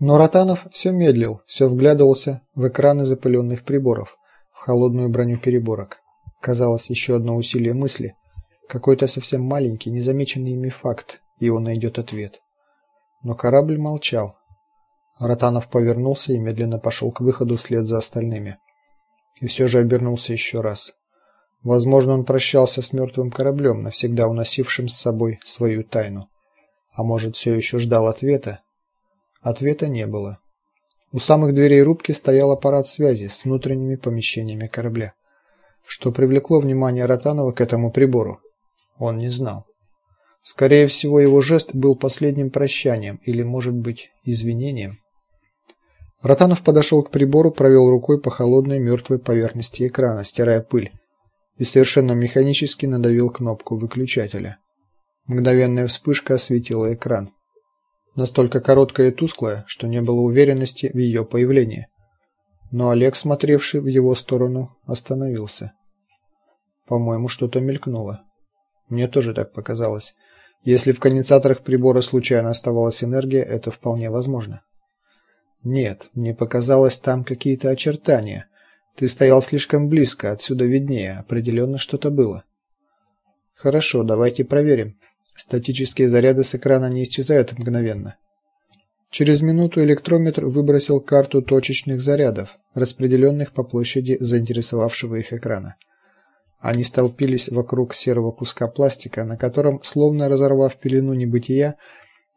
Но Ротанов все медлил, все вглядывался в экраны запыленных приборов, в холодную броню переборок. Казалось, еще одно усилие мысли, какой-то совсем маленький, незамеченный ими факт, и он найдет ответ. Но корабль молчал. Ротанов повернулся и медленно пошел к выходу вслед за остальными. И все же обернулся еще раз. Возможно, он прощался с мертвым кораблем, навсегда уносившим с собой свою тайну. А может, все еще ждал ответа? Ответа не было. У самых дверей рубки стоял аппарат связи с внутренними помещениями корабля. Что привлекло внимание Ротанова к этому прибору, он не знал. Скорее всего, его жест был последним прощанием или, может быть, извинением. Ротанов подошел к прибору, провел рукой по холодной мертвой поверхности экрана, стирая пыль, и совершенно механически надавил кнопку выключателя. Мгновенная вспышка осветила экран. Настолько короткая и тусклая, что не было уверенности в ее появлении. Но Олег, смотревший в его сторону, остановился. По-моему, что-то мелькнуло. Мне тоже так показалось. Если в конденсаторах прибора случайно оставалась энергия, это вполне возможно. Нет, мне показалось там какие-то очертания. Ты стоял слишком близко, отсюда виднее, определенно что-то было. Хорошо, давайте проверим. Статические заряды с экрана не исчезают мгновенно. Через минуту электрометр выбросил карту точечных зарядов, распределенных по площади заинтересовавшего их экрана. Они столпились вокруг серого куска пластика, на котором, словно разорвав пелену небытия,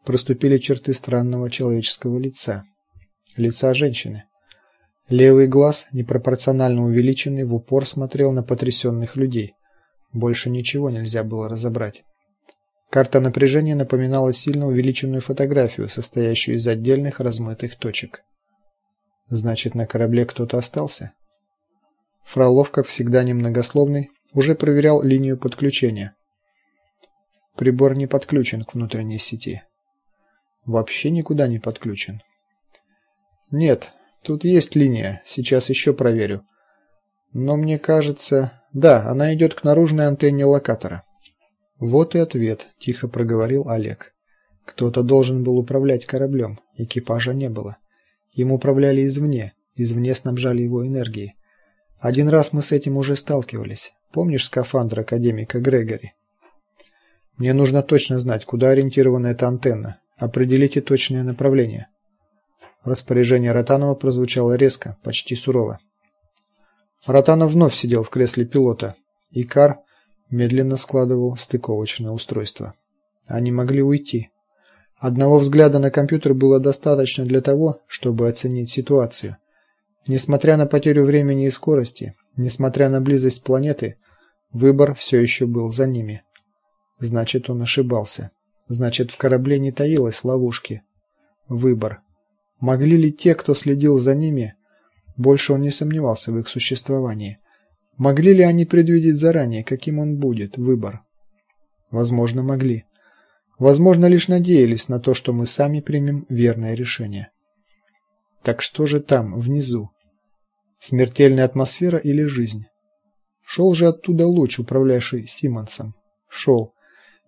проступили черты странного человеческого лица лица женщины. Левый глаз, непропорционально увеличенный, в упор смотрел на потрясенных людей. Больше ничего нельзя было разобрать. Карта напряжения напоминала сильно увеличенную фотографию, состоящую из отдельных размытых точек. Значит, на корабле кто-то остался. Фролов, как всегда немногословный, уже проверял линию подключения. Прибор не подключен к внутренней сети. Вообще никуда не подключен. Нет, тут есть линия, сейчас еще проверю. Но мне кажется, да, она идет к наружной антенне локатора. Вот и ответ, тихо проговорил Олег. Кто-то должен был управлять кораблем, экипажа не было. Им управляли извне, извне снабжали его энергией. Один раз мы с этим уже сталкивались. Помнишь скафандр академика Грегори? Мне нужно точно знать, куда ориентирована эта антенна. Определите точное направление. Распоряжение Ротанова прозвучало резко, почти сурово. Ротанов вновь сидел в кресле пилота, и Кар медленно складывал стыковочное устройство. Они могли уйти. Одного взгляда на компьютер было достаточно для того, чтобы оценить ситуацию. Несмотря на потерю времени и скорости, несмотря на близость планеты, выбор все еще был за ними. Значит, он ошибался. Значит, в корабле не таилось ловушки. Выбор. Могли ли те, кто следил за ними, больше он не сомневался в их существовании, могли ли они предвидеть заранее, каким он будет выбор? Возможно, могли. Возможно, лишь надеялись на то, что мы сами примем верное решение. Так что же там, внизу? Смертельная атмосфера или жизнь? Шел же оттуда луч, управлявший Симонсом. Шел.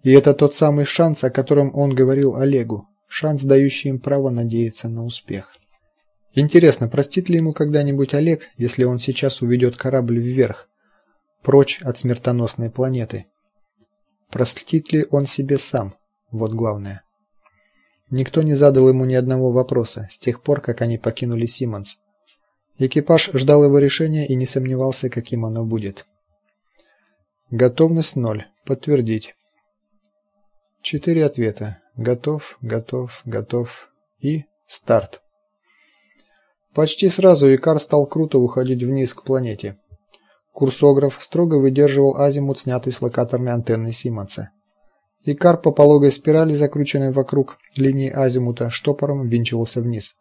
И это тот самый шанс, о котором он говорил Олегу шанс, дающий им право надеяться на успех. Интересно, простит ли ему когда-нибудь Олег, если он сейчас уведет корабль вверх, прочь от смертоносной планеты? Простит ли он себе сам? Вот главное. Никто не задал ему ни одного вопроса с тех пор, как они покинули Симмонс. Экипаж ждал его решения и не сомневался, каким оно будет. Готовность ноль. Подтвердить. Четыре ответа. Готов, готов, готов и старт. Почти сразу Икар стал круто уходить вниз к планете. Курсограф строго выдерживал азимут, снятый с локаторной антенны Симонса. Икар по пологой спирали, закрученной вокруг линии азимута, штопором ввинчивался вниз.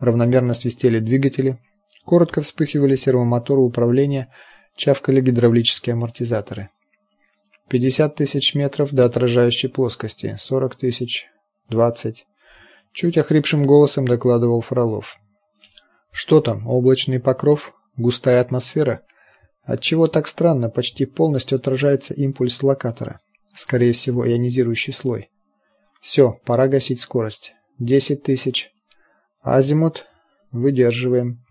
Равномерно свистели двигатели, коротко вспыхивали сервомоторы управления, чавкали гидравлические амортизаторы. 50 тысяч метров до отражающей плоскости, 40 тысяч, 20. Чуть охрипшим голосом докладывал Фролов. Что там? Облачный покров, густая атмосфера. Отчего так странно, почти полностью отражается импульс локатора. Скорее всего, ионизирующий слой. Все, пора гасить скорость. 10 тысяч. Азимут выдерживаем.